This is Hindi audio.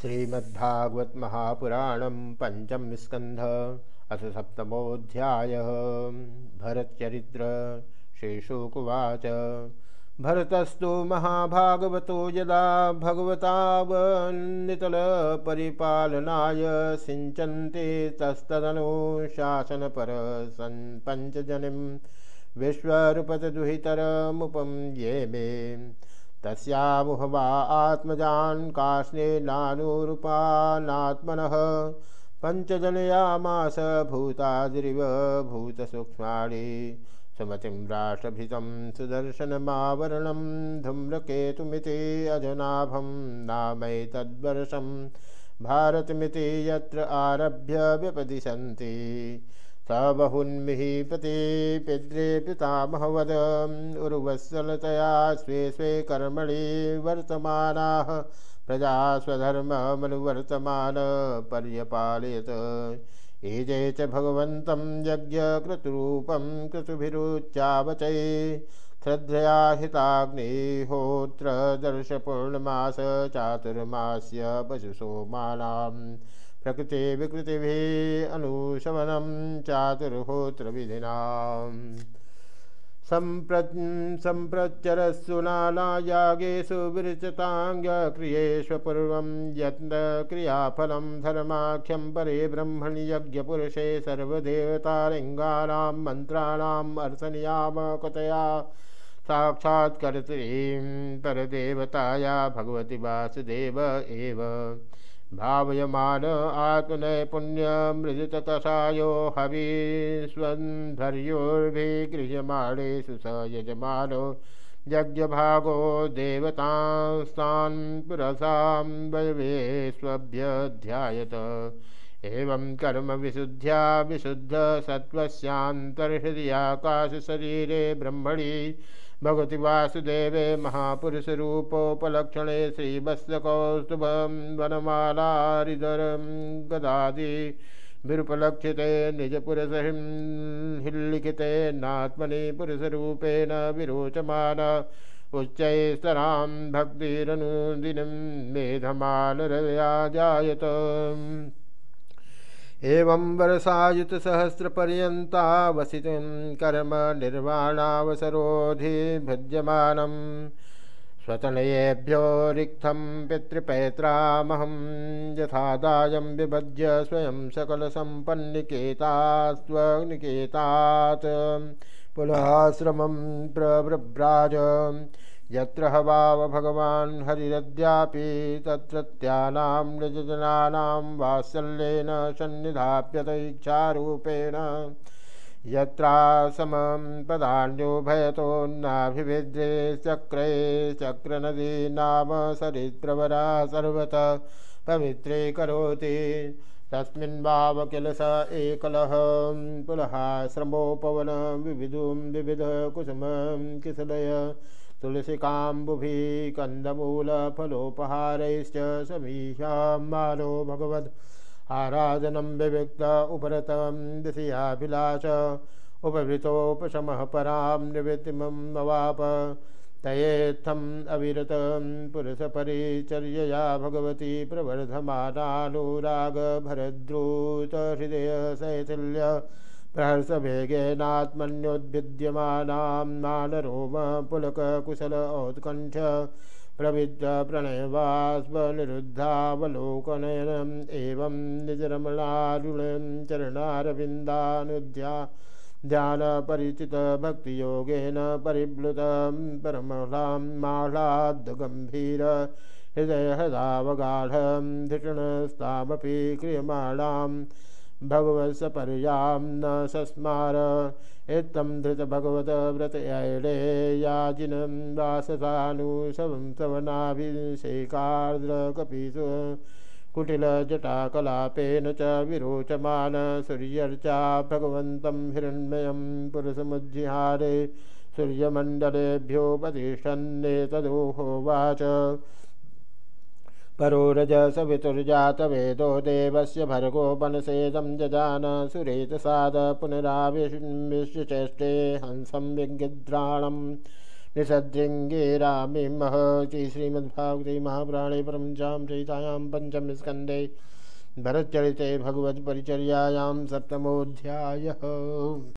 श्रीमद्भागवत महापुराण पंचम स्कंध अथ सप्तमोध्याय भरतचरित्र श्रीशुकुवाच भरतस्तु महाभागवतो यदा भगवतावनितलपरिपालनाय सिञ्चन्ते तस्तदनुशासनपर सन् पञ्चजनिं विश्वरूपतदुहितरमुपं ये मे। तस्यामुहवा आत्मजान् काष्णेनानुरूपानात्मनः पञ्चजनयामास भूतादिरिव भूतसूक्ष्माणि सुमतिं राष्ट्रभितं सुदर्शनमावरणं धूम्रकेतुमिति अजनाभं नामैतद्वर्षं भारतमिति यत्र आरभ्य व्यपदिशन्ति। स बहुन्मिहीपति पिद्रे पितामहवद। उर्वत्सलतया स्वे स्वे कर्मणि वर्तमानाः। प्रजा स्वधर्ममनुवर्तमान पर्यपालयत। ईजे च भगवन्तं यज्ञकृतरूपं क्रतुभिरुच्चावचै। श्रद्धया हिताग्निहोत्र दर्शपूर्णमास चातुर्मास्य पशुसोमानाम्। प्रकृति विकृति भी अनुशमनम चातुर्होत्र विधिना पूर्वं यत्नक्रियाफलं धर्माख्यं परे ब्रह्मणि यज्ञपुरुषे सर्वदेवतालिङ्गानां मन्त्राणाम् अर्थनियामकतया साक्षात्कर्त्रीं परदेवताया भगवती वासुदेव एव। भावयमान मृदित हवीष्वन्धर्योर्भिगृह्यमाणेषु स यजमानो यज्ञभागो देवतांस्तान् पुरसां वयवेष्वभ्यध्यायत एवं कर्म विशुद्ध्या विशुद्ध कर्मविशुद्ध्या विशुद्धसत्त्वस्यान्तर्हृदयाकाशशरीरे ब्रह्मणि। भगवती वासुदेवे महापुरुषरूपोपलक्षणे श्रीवत्सकौस्तुभं वनमालारिदरं गदादि। विरुपलक्षिते निजपुरसहिं हिल्लिखिते नात्मनि पुरुषरूपेण विरोचमान। उच्चैस्तरां भक्तिरनुदिनं मेधमानरया जायत एवं वर्षायुतसहस्रपर्यन्ता वसितुं कर्म निर्वाणावसरोधिभुज्यमानम् स्वतनयेभ्यो रिक्थं पितृपैत्रामहं यथादायं विभज्य स्वयं सकलसम्पन्निकेतास्त्वनिकेतात्। पुनः श्रमं प्रव्रव्राज यत्र हवाव भगवान् हरिरद्यापि तत्रत्यानां निजजनानां वात्सल्येन सन्निधाप्यत इच्छारूपेण। यत्रासमं पदान्यो भयतोन्नाभिभिद्रे चक्रे चक्रनदी नाम सरित्प्रवरा सर्वतः पवित्रे करोति। तस्मिन् वाव किल स एकलः पुनः श्रमोपवन विविधुं विविधकुसुमं किसलय तुलसीकाम्बुभिः कन्दमूलफलोपहारैश्च समीशां मानो भगवद्। आराधनं विविक्त उपरतं दिशयाभिलाष, उपवृतोपशमः परां निवृत्तिमम् अवाप तयेत्थम् अविरतं पुरुषपरिचर्यया भगवती प्रवर्धमानानुरागभरद्रुतहृदयशैथिल्य प्रहर्षवेगेनात्मन्योद्भिद्यमानां नानरोमपुलककुशल औत्कण्ठ प्रविद्यप्रणयवास्वनिरुद्धावलोकनयनम् एवं निजरमणारुणं चरणारविन्दानुध्या ध्यानपरिचितभक्तियोगेन परिप्लुतं परमलां माह्लाद्गम्भीर हृदयहृदावगाढं धिषणस्तामपि क्रियमाणाम् भगवत्सपर्यां न सस्मार। इतम धृत भगवत इत्थं धृतभगवतव्रतयैलेयाजिनं वाससानुशवं सवनाभिषेकार्द्रकपिषु कुटिलजटाकलापेन च विरोचमान सूर्यर्चा भगवन्तं हिरण्मयं पुरुषमुज्जिहारे। सूर्यमण्डलेभ्योपतिष्ठन्नेतदोहोवाच परो रजसवितुर्जातवेदो देवस्य भर्गोपनसेदं जजान सुरेतसाद पुनराविश्यचेष्टे हंसं विगिद्राणं निषदृङ्गे रामे महति श्रीमद्भागवते महापुराणे परमजां चयितायां पञ्चम स्कन्धे भरतचरिते भगवत्परिचर्यायां सप्तमोऽध्यायः।